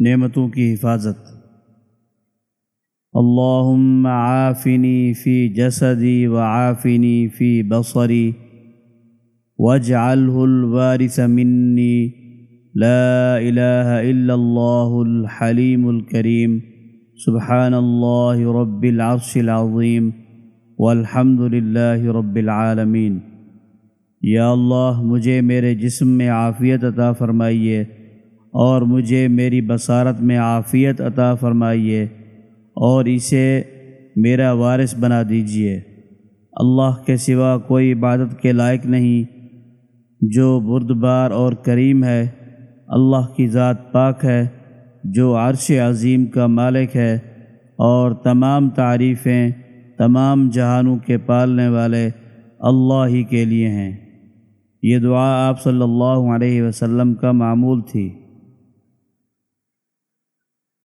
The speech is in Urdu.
نعمتوں کی حفاظت۔ اللہم عافنی فی جسدی وعافنی فی بصری واجعلہ الوارث منی۔ لا الہ الا اللہ الحلیم الکریم۔ سبحان اللہ رب العرش العظیم۔ والحمد للہ رب العالمین۔ یا اللہ مجھے میرے جسم میں عافیت عطا فرمائیے۔ اور مجھے میری بصارت میں عافیت عطا فرمائیے اور اسے میرا وارث بنا دیجیے۔ اللہ کے سوا کوئی عبادت کے لائق نہیں۔ جو بردبار اور کریم ہے، اللہ کی ذات پاک ہے۔ جو عرش عظیم کا مالک ہے اور تمام تعریفیں تمام جہانوں کے پالنے والے اللہ ہی کے لیے ہیں۔ یہ دعا آپ صلی اللہ علیہ وسلم کا معمول تھی۔